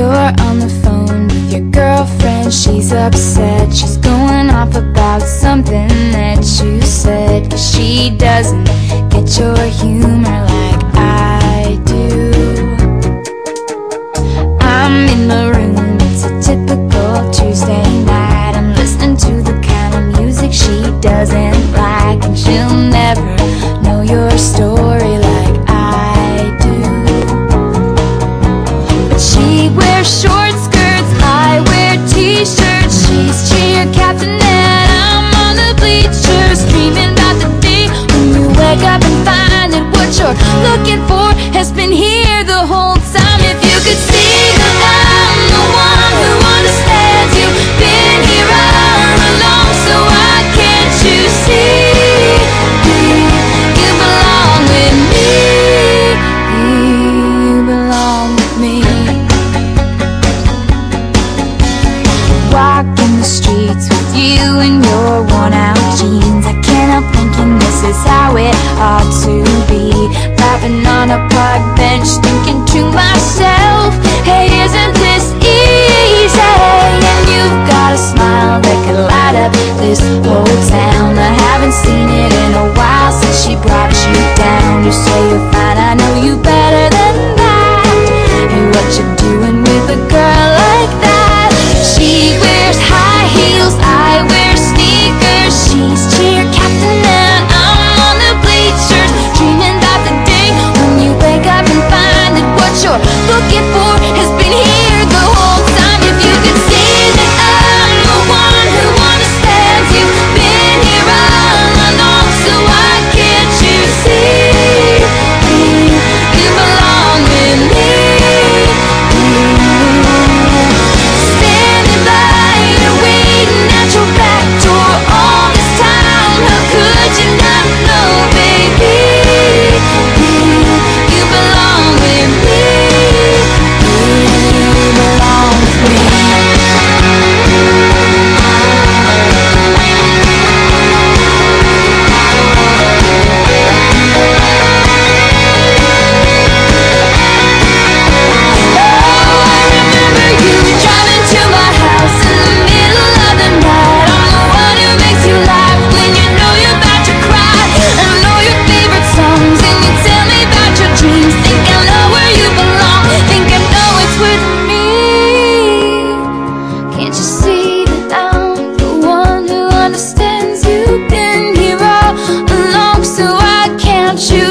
You're on the phone with your girlfriend. She's upset, she's going off about something that you said. Cause she doesn't get your humor like I do. I'm in the room, it's a typical Tuesday night. I'm listening to the kind of music she doesn't like she you in your worn out jeans. I can't help thinking this is how it ought to be. Laughing on a park bench thinking to myself Hey, isn't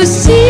see